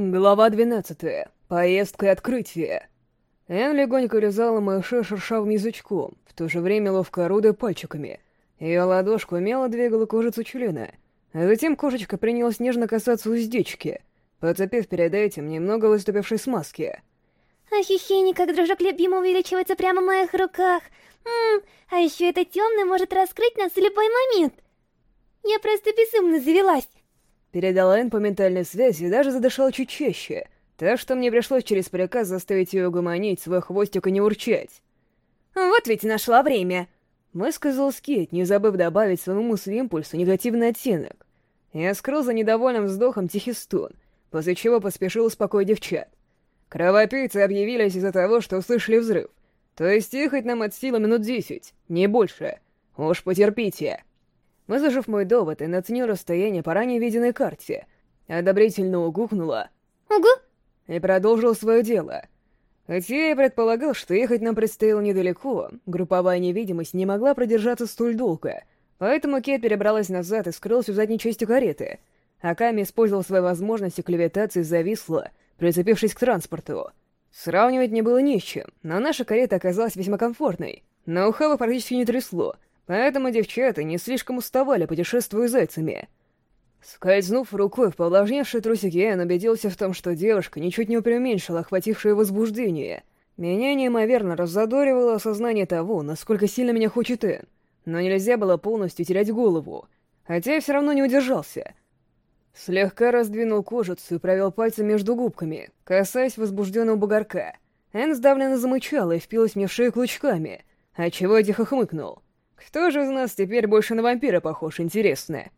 Глава 12. Поездка и открытие. Энн легонько лизала мыши шершавым язычком, в то же время ловко орудуя пальчиками. Ее ладошку умело двигала кожицу члена, а затем кошечка принялась нежно касаться уздечки, подцепив перед этим немного выступившей смазки. Ощущение, как дружок любимый увеличивается прямо в моих руках. Ммм, а еще это темный может раскрыть нас в любой момент. Я просто безумно завелась. Передал Энн по ментальной связи и даже задышал чуть чаще, так что мне пришлось через приказ заставить ее угомонить свой хвостик и не урчать. «Вот ведь нашла время!» Высказал Скит, не забыв добавить своему мысли-импульсу негативный оттенок. Я скрыл за недовольным вздохом тихий стон, после чего поспешил успокоить девчат. Кровопийцы объявились из-за того, что услышали взрыв. То есть ехать нам от силы минут десять, не больше. Уж потерпите. Выслушав мой довод, и оценил расстояние по ранее виденной карте, одобрительно угукнула «Угу!» и продолжил свое дело. Хотя я и предполагал, что ехать нам предстояло недалеко, групповая невидимость не могла продержаться столь долго, поэтому Кет перебралась назад и скрылась в задней части кареты, а Ками использовал свои возможности клевитации и зависла, прицепившись к транспорту. Сравнивать не было ни с чем, но наша карета оказалась весьма комфортной, но ухава практически не трясло — Поэтому девчата не слишком уставали, путешествуя зайцами. Скользнув рукой в повлажневшие трусики, я убедился в том, что девушка ничуть не преуменьшила охватившее возбуждение. Меня неимоверно раззадоривало осознание того, насколько сильно меня хочет Энн, но нельзя было полностью терять голову, хотя я все равно не удержался. Слегка раздвинул кожицу и провел пальцем между губками, касаясь возбужденного бугорка. Энн сдавленно замычала и впилась мне в шею клычками, отчего я тихо хмыкнул. Кто же из нас теперь больше на вампира похож, интересно?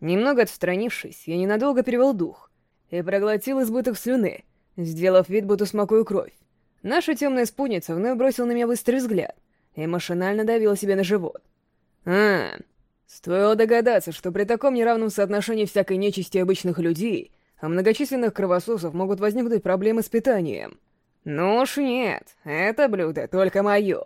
Немного отстранившись, я ненадолго перевел дух и проглотил избыток слюны, сделав вид, будто смакую кровь. Наша темная спутница вновь бросила на меня быстрый взгляд и машинально давила себе на живот. А, стоило догадаться, что при таком неравном соотношении всякой нечисти обычных людей, а многочисленных кровососов могут возникнуть проблемы с питанием. Ну уж нет, это блюдо только мое.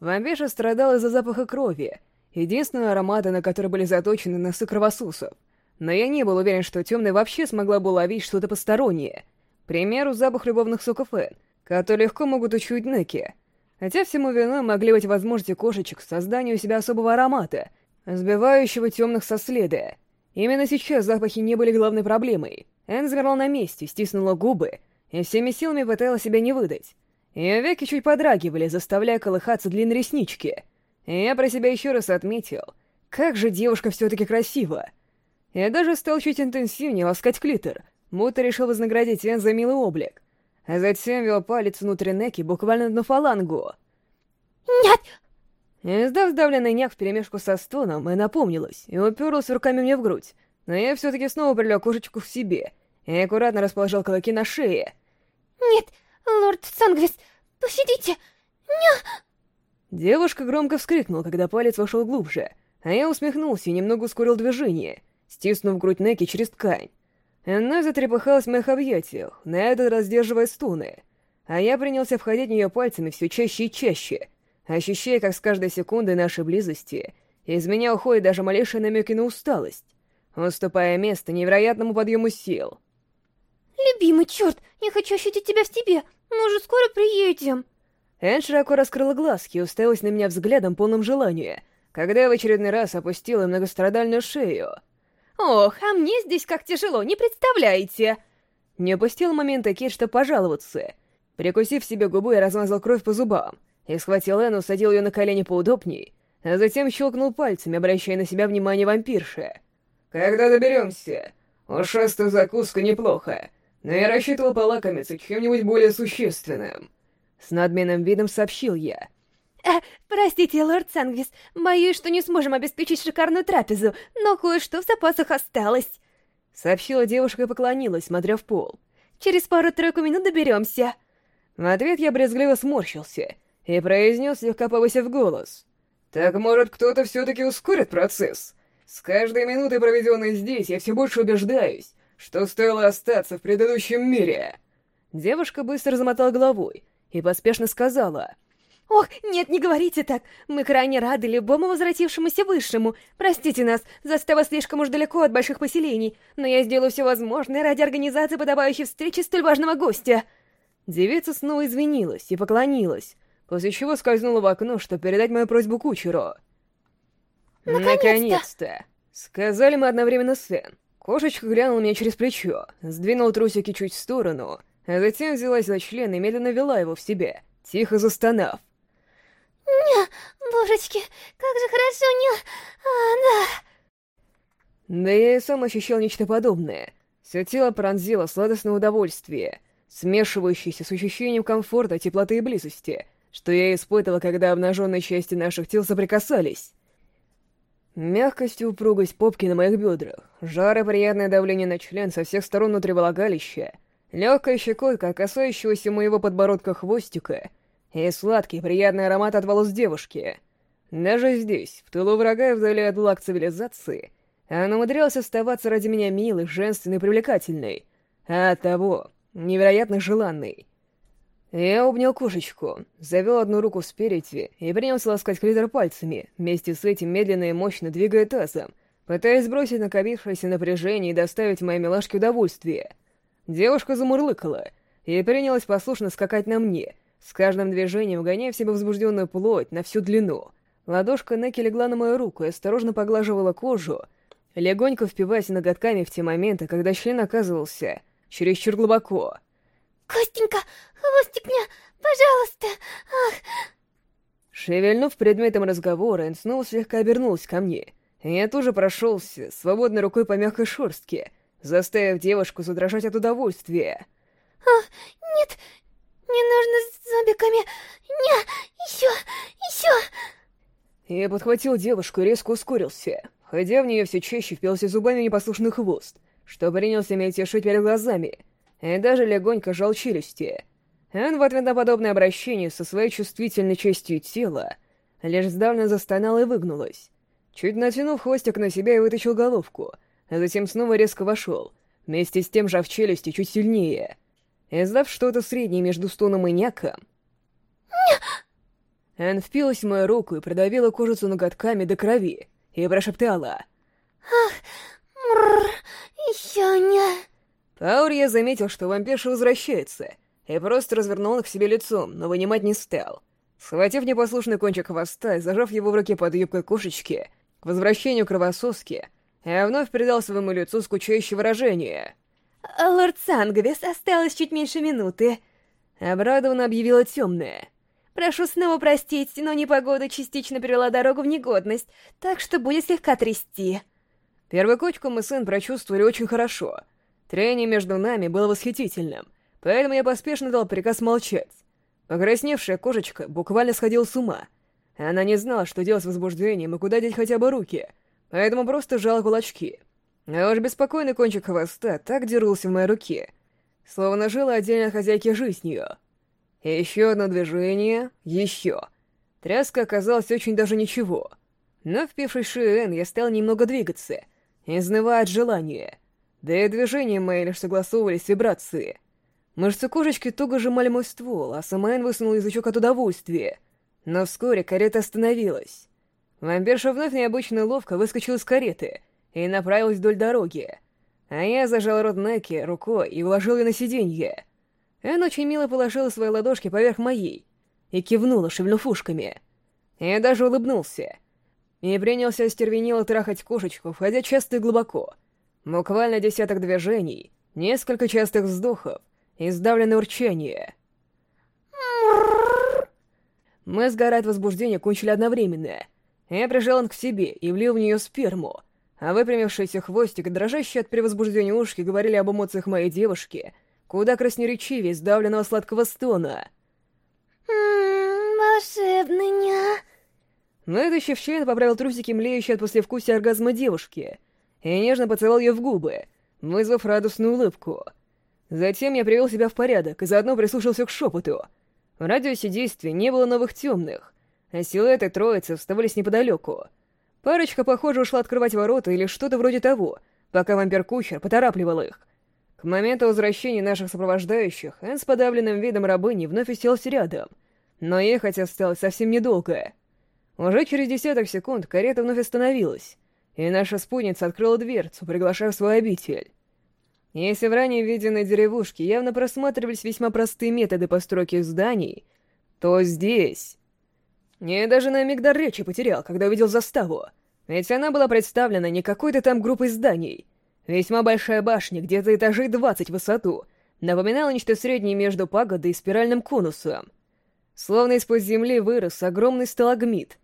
Вампирша страдал из-за запаха крови, единственного аромата, на который были заточены носы кровососов. Но я не был уверен, что темная вообще смогла бы уловить что-то постороннее. К примеру, запах любовных соков Эн, которые легко могут учуять Неки. Хотя всему виной могли быть возможности кошечек к созданию у себя особого аромата, сбивающего темных со следа. Именно сейчас запахи не были главной проблемой. Энн замерла на месте, стиснула губы и всеми силами пыталась себя не выдать. Ее веки чуть подрагивали, заставляя колыхаться длинные реснички. я про себя еще раз отметил, как же девушка все-таки красива. Я даже стал чуть интенсивнее ласкать клитор, будто решил вознаградить Энн за милый облик. А затем вел палец внутрь Неки буквально на фалангу. «Нет!» Издав сдавленный няк вперемешку со стоном, и напомнилась, и уперлась руками мне в грудь. Но я все-таки снова прилег кошечку в себе и аккуратно расположил кулаки на шее. «Нет, лорд Сангвис, Пощадите! Ня!» Девушка громко вскрикнула, когда палец вошел глубже, а я усмехнулся и немного ускорил движение, стиснув грудь Неки через ткань. Она затрепыхалась в моих объятиях, на этот раз сдерживая стуны, а я принялся входить в нее пальцами все чаще и чаще, ощущая, как с каждой секундой нашей близости из меня уходит даже малейшие намеки на усталость, уступая место невероятному подъему сил. «Любимый, черт, я хочу ощутить тебя в себе!» Мы уже скоро приедем. Энн широко раскрыла глазки и уставилась на меня взглядом, полным желания, когда я в очередной раз опустила многострадальную шею. «Ох, а мне здесь как тяжело, не представляете!» Не упустил момента Кейт, чтобы пожаловаться. Прикусив себе губу, я размазал кровь по зубам и схватил Энн, усадил ее на колени поудобней, а затем щелкнул пальцами, обращая на себя внимание вампирши. «Когда доберемся? Ушастая закуска неплохо но я рассчитывал полакомиться чем-нибудь более существенным. С надменным видом сообщил я. Э, простите, лорд Сангвис, боюсь, что не сможем обеспечить шикарную трапезу, но кое-что в запасах осталось. Сообщила девушка и поклонилась, смотря в пол. Через пару-тройку минут доберемся. В ответ я брезгливо сморщился и произнес, слегка повысив голос. «Так, может, кто-то все-таки ускорит процесс? С каждой минутой, проведенной здесь, я все больше убеждаюсь, что стоило остаться в предыдущем мире. Девушка быстро замотала головой и поспешно сказала. Ох, нет, не говорите так. Мы крайне рады любому возвратившемуся высшему. Простите нас, застава слишком уж далеко от больших поселений, но я сделаю все возможное ради организации подобающей встречи столь важного гостя. Девица снова извинилась и поклонилась, после чего скользнула в окно, чтобы передать мою просьбу кучеру. Наконец-то! Наконец-то! Сказали мы одновременно с Эн. Кошечка глянула меня через плечо, сдвинула трусики чуть в сторону, а затем взялась за член и медленно вела его в себе, тихо застонав. Ня, божечки, как же хорошо, ня, а, да. Да я и сам ощущал нечто подобное. Все тело пронзило сладостное удовольствие, смешивающееся с ощущением комфорта, теплоты и близости, что я испытывал, когда обнаженные части наших тел соприкасались. Мягкость и упругость попки на моих бедрах, жар приятное давление на член со всех сторон внутри влагалища, легкая щекотка, касающегося моего подбородка хвостика и сладкий приятный аромат от волос девушки. Даже здесь, в тылу врага и вдали от благ цивилизации, она умудрялась оставаться ради меня милой, женственной привлекательной, а того невероятно желанной. Я обнял кошечку, завел одну руку спереди и принялся ласкать клитор пальцами, вместе с этим медленно и мощно двигая тазом, пытаясь сбросить накопившееся напряжение и доставить моей милашке удовольствие. Девушка замурлыкала и принялась послушно скакать на мне — с каждым движением гоняя в себя возбужденную плоть на всю длину. Ладошка Неки легла на мою руку и осторожно поглаживала кожу, легонько впиваясь ноготками в те моменты, когда член оказывался чересчур глубоко. «Костенька, хвостик мне, пожалуйста, ах!» Шевельнув предметом разговора, он снова слегка обернулся ко мне. Я тоже прошелся, свободной рукой по мягкой шерстке, заставив девушку задрожать от удовольствия. «А, нет, не нужно с зомбиками. Не, еще, еще. Я подхватил девушку и резко ускорился. Ходя в нее все чаще, впился зубами непослушный хвост, что принялся мельтешить перед глазами, и даже легонько жал челюсти. Он в ответ на подобное обращение со своей чувствительной частью тела лишь сдавленно застонал и выгнулась. Чуть натянув хвостик на себя и вытащил головку, а затем снова резко вошел, вместе с тем жав челюсти чуть сильнее — Издав что-то среднее между стоном и няком, Эн впилась в мою руку и продавила кожицу ноготками до крови и прошептала. «Ах, мрррр, еще не...» Паур я заметил, что вампирша возвращается, и просто развернул к себе лицом, но вынимать не стал. Схватив непослушный кончик хвоста и зажав его в руке под юбкой кошечки, к возвращению кровососки, я вновь придал своему лицу скучающее выражение — «Лорд Сангвис, осталось чуть меньше минуты», — обрадованно объявила темная. «Прошу снова простить, но непогода частично привела дорогу в негодность, так что будет слегка трясти». Первую кочку мы сын прочувствовали очень хорошо. Трение между нами было восхитительным, поэтому я поспешно дал приказ молчать. Покрасневшая кошечка буквально сходила с ума. Она не знала, что делать с возбуждением и куда деть хотя бы руки, поэтому просто сжала кулачки — а уж беспокойный кончик хвоста так дернулся в моей руке, словно жила отдельно хозяйки жизнью. Еще одно движение, еще. Тряска оказалась очень даже ничего. Но, впившись в шею я стал немного двигаться, изнывая от желания. Да и движения мои лишь согласовывались с вибрацией. Мышцы кошечки туго сжимали мой ствол, а сама Эн высунул язычок от удовольствия. Но вскоре карета остановилась. Вампирша вновь необычно ловко выскочил из кареты — и направилась вдоль дороги. А я зажал рот Неки рукой и уложил ее на сиденье. Эн очень мило положила свои ладошки поверх моей и кивнула, шевельнув ушками. Я даже улыбнулся. И принялся остервенело трахать кошечку, входя часто и глубоко. Буквально десяток движений, несколько частых вздохов и сдавленное урчание. Мы, сгорая от возбуждения, кончили одновременно. Я прижал он к себе и влил в нее сперму, а выпрямившийся хвостик и дрожащие от превозбуждения ушки говорили об эмоциях моей девушки, куда красноречивее сдавленного сладкого стона. «Ммм, волшебная!» Вытащив член, поправил трусики, млеющие от послевкусия оргазма девушки, и нежно поцеловал ее в губы, вызвав радостную улыбку. Затем я привел себя в порядок и заодно прислушался к шепоту. В радиусе действия не было новых темных, а силуэты троицы вставались неподалеку — Парочка, похоже, ушла открывать ворота или что-то вроде того, пока вампир-кучер поторапливал их. К моменту возвращения наших сопровождающих, Энн с подавленным видом рабыни вновь уселся рядом. но ехать осталось совсем недолго. Уже через десяток секунд карета вновь остановилась, и наша спутница открыла дверцу, приглашая в свой обитель. Если в ранее виденной деревушке явно просматривались весьма простые методы постройки зданий, то здесь... Я даже на миг дар речи потерял, когда увидел заставу, ведь она была представлена не какой-то там группой зданий. Весьма большая башня, где-то этажей 20 в высоту, напоминала нечто среднее между пагодой и спиральным конусом. Словно из-под земли вырос огромный сталагмит,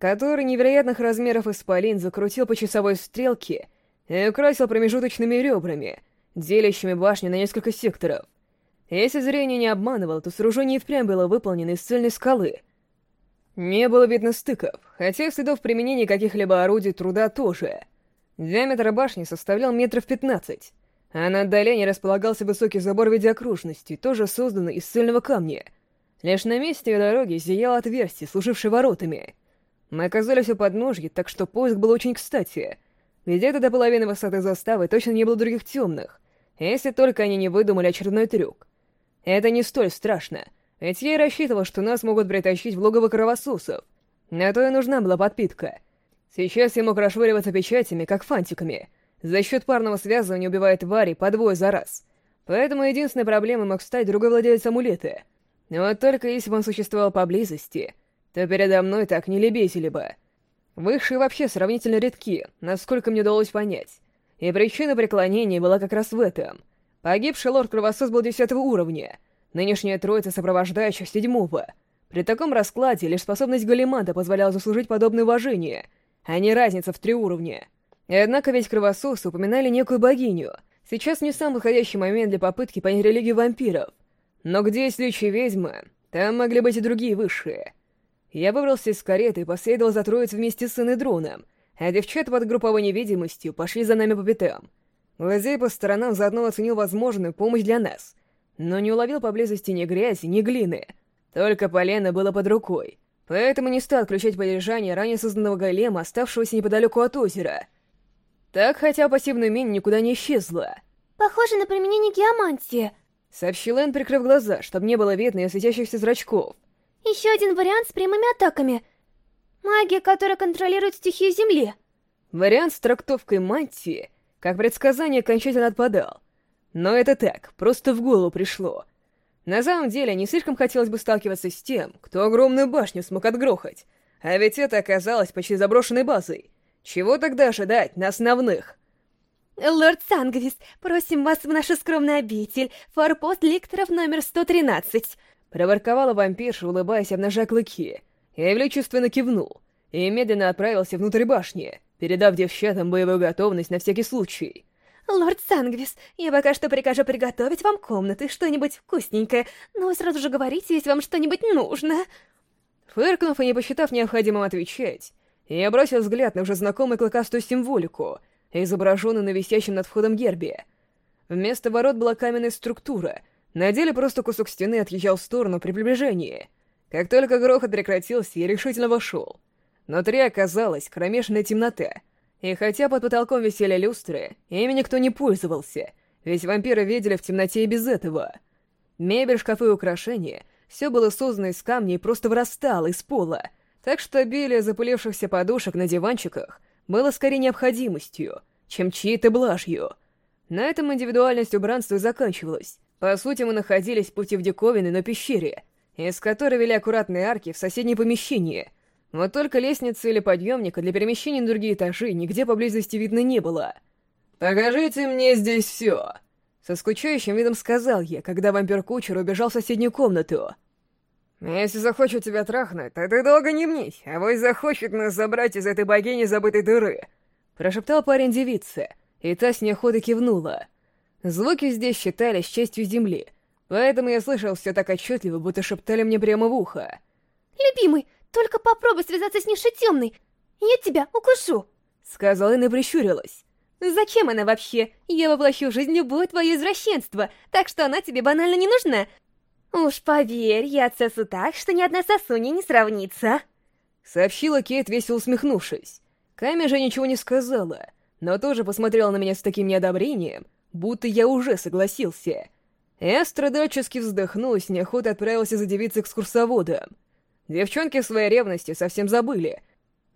который невероятных размеров исполин закрутил по часовой стрелке и украсил промежуточными ребрами, делящими башню на несколько секторов. Если зрение не обманывало, то сооружение и впрямь было выполнено из цельной скалы. Не было видно стыков, хотя следов применения каких-либо орудий труда тоже. Диаметр башни составлял метров пятнадцать, а на отдалении располагался высокий забор в виде окружности, тоже созданный из цельного камня. Лишь на месте дороги зияло отверстие, служившее воротами. Мы оказались у подножья, так что поиск был очень кстати. Где-то до половины высоты заставы точно не было других темных, если только они не выдумали очередной трюк. Это не столь страшно, ведь я и рассчитывал, что нас могут притащить в логово кровососов. На то и нужна была подпитка. Сейчас я мог расшвыриваться печатями, как фантиками — за счет парного связывания убивает твари по двое за раз. Поэтому единственной проблемой мог стать другой владелец амулета. Но вот только если бы он существовал поблизости, то передо мной так не лебезили бы. Высшие вообще сравнительно редки, насколько мне удалось понять. И причина преклонения была как раз в этом. Погибший лорд-кровосос был десятого уровня, нынешняя троица сопровождающих седьмого. При таком раскладе лишь способность Галиманта позволяла заслужить подобное уважение, а не разница в три уровня. И однако ведь кровососы упоминали некую богиню. Сейчас не самый подходящий момент для попытки понять религию вампиров. Но где есть ведьмы, там могли быть и другие высшие. Я выбрался из кареты и последовал за троицей вместе с сыном дроном, а девчата под групповой невидимостью пошли за нами по пятам. Глазей по сторонам заодно оценил возможную помощь для нас, но не уловил поблизости ни грязи, ни глины. Только полено было под рукой, поэтому не стал отключать поддержание ранее созданного голема, оставшегося неподалеку от озера — так хотя пассивная мень никуда не исчезла. Похоже на применение геомантии. Сообщил Энн, прикрыв глаза, чтобы не было видно ее светящихся зрачков. Еще один вариант с прямыми атаками. Магия, которая контролирует стихию Земли. Вариант с трактовкой мантии, как предсказание, окончательно отпадал. Но это так, просто в голову пришло. На самом деле, не слишком хотелось бы сталкиваться с тем, кто огромную башню смог отгрохать. А ведь это оказалось почти заброшенной базой. Чего тогда ожидать на основных? Лорд Сангвис, просим вас в нашу скромную обитель, форпост ликторов номер 113. Проворковала вампирша, улыбаясь, обнажая клыки. Я величественно кивнул и медленно отправился внутрь башни, передав девчатам боевую готовность на всякий случай. «Лорд Сангвис, я пока что прикажу приготовить вам комнаты, что-нибудь вкусненькое, но вы сразу же говорите, если вам что-нибудь нужно». Фыркнув и не посчитав необходимым отвечать, я бросил взгляд на уже знакомую клыкастую символику, изображенную на висящем над входом гербе. Вместо ворот была каменная структура, на деле просто кусок стены отъезжал в сторону при приближении. Как только грохот прекратился, я решительно вошел. Внутри оказалась кромешная темнота, и хотя под потолком висели люстры, ими никто не пользовался, ведь вампиры видели в темноте и без этого. Мебель, шкафы и украшения — все было создано из камня и просто вырастало из пола — так что обилие запылившихся подушек на диванчиках было скорее необходимостью, чем чьей-то блажью. На этом индивидуальность убранства заканчивалась. По сути, мы находились пути в диковины на пещере, из которой вели аккуратные арки в соседнее помещение. Вот только лестницы или подъемника для перемещения на другие этажи нигде поблизости видно не было. «Покажите мне здесь все!» Со скучающим видом сказал я, когда вампир-кучер убежал в соседнюю комнату. «Если захочет тебя трахнуть, то ты долго не мнись, а вось захочет нас забрать из этой богини забытой дыры!» Прошептал парень девице, и та с неохотой кивнула. Звуки здесь считались частью земли, поэтому я слышал все так отчетливо, будто шептали мне прямо в ухо. «Любимый, только попробуй связаться с нишей темной, я тебя укушу!» Сказала и прищурилась. «Зачем она вообще? Я воплощу в жизнь любое твое извращенство, так что она тебе банально не нужна. «Уж поверь, я отсосу так, что ни одна сосунья не сравнится!» Сообщила Кейт, весело усмехнувшись. Ками же ничего не сказала, но тоже посмотрела на меня с таким неодобрением, будто я уже согласился. Я страдальчески вздохнул и с неохотой отправился за девицей экскурсоводом. Девчонки в своей ревности совсем забыли.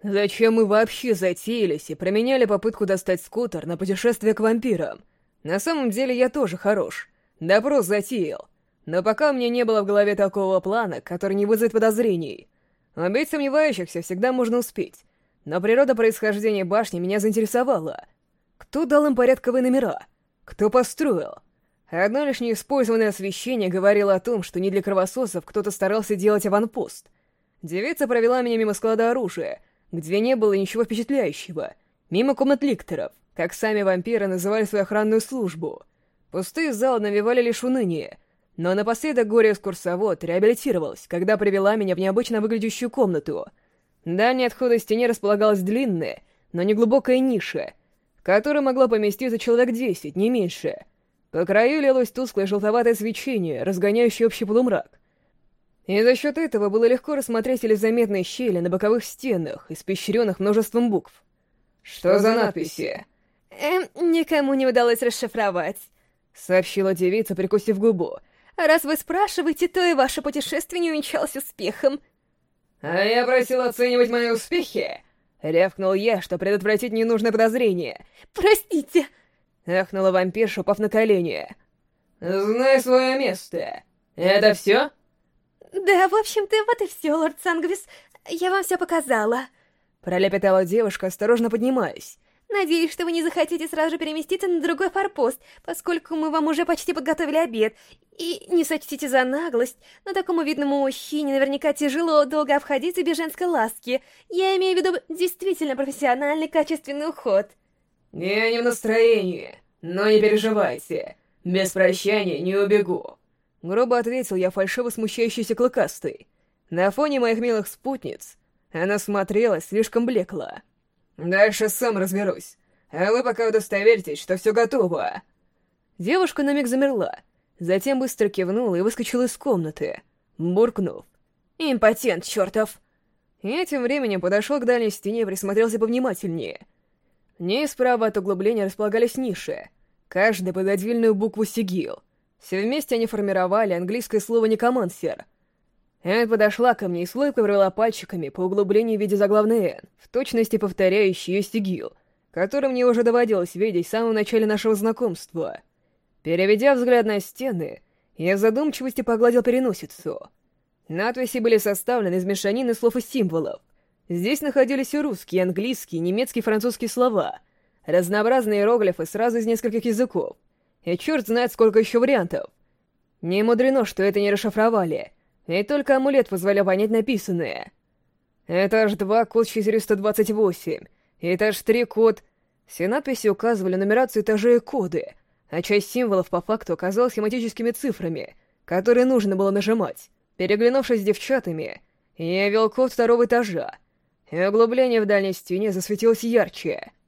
Зачем мы вообще затеялись и променяли попытку достать скутер на путешествие к вампирам? На самом деле я тоже хорош. Допрос затеял. Но пока у меня не было в голове такого плана, который не вызовет подозрений. Убить сомневающихся всегда можно успеть. Но природа происхождения башни меня заинтересовала. Кто дал им порядковые номера? Кто построил? Одно лишь неиспользованное освещение говорило о том, что не для кровососов кто-то старался делать аванпост. Девица провела меня мимо склада оружия, где не было ничего впечатляющего, мимо комнат ликторов, как сами вампиры называли свою охранную службу. Пустые залы навевали лишь уныние, но напоследок горе-экскурсовод реабилитировалась, когда привела меня в необычно выглядящую комнату. Дальней от входа стене располагалась длинная, но не глубокая ниша, в которой могло поместиться человек десять, не меньше — по краю лилось тусклое желтоватое свечение, разгоняющее общий полумрак. И за счет этого было легко рассмотреть еле заметные щели на боковых стенах, испещренных множеством букв. «Что за надписи?» «Эм, никому не удалось расшифровать», — сообщила девица, прикусив губу. «Раз вы спрашиваете, то и ваше путешествие не увенчалось успехом». «А я просил оценивать мои успехи!» — рявкнул я, что предотвратить ненужное подозрение. «Простите!» — ахнула вампирша, упав на колени. «Знай свое место. Это все?» «Да, в общем-то, вот и все, лорд Сангвис. Я вам все показала». Пролепетала девушка, осторожно поднимаясь. «Надеюсь, что вы не захотите сразу же переместиться на другой форпост, поскольку мы вам уже почти подготовили обед. И не сочтите за наглость, но такому видному мужчине наверняка тяжело долго обходиться без женской ласки. Я имею в виду действительно профессиональный качественный уход». «Я не в настроении, но не переживайте. Без прощания не убегу». Грубо ответил я фальшиво смущающийся клыкастый. На фоне моих милых спутниц она смотрелась слишком блекло. «Дальше сам разберусь, а вы пока удостоверьтесь, что все готово». Девушка на миг замерла, затем быстро кивнула и выскочила из комнаты, буркнув. «Импотент, чертов!» Я тем временем подошел к дальней стене и присмотрелся повнимательнее — не справа от углубления располагались ниши, каждый под отдельную букву «Сигил». Все вместе они формировали английское слово «некомансер». Энн подошла ко мне и с улыбкой провела пальчиками по углублению в виде заглавной «Н», в точности повторяющей ее «Сигил», который мне уже доводилось видеть в самом начале нашего знакомства. Переведя взгляд на стены, я в задумчивости погладил переносицу. Надписи были составлены из мешанины слов и символов — Здесь находились и русские, и английские, и немецкие, и французские слова, разнообразные иероглифы сразу из нескольких языков, и черт знает сколько еще вариантов. Не мудрено, что это не расшифровали, и только амулет позволял понять написанное. Этаж 2, код 428, этаж 3, код... Все надписи указывали нумерацию этажей и коды, а часть символов по факту оказалась схематическими цифрами, которые нужно было нажимать. Переглянувшись с девчатами, я вел код второго этажа, и углубление в дальней стене засветилось ярче —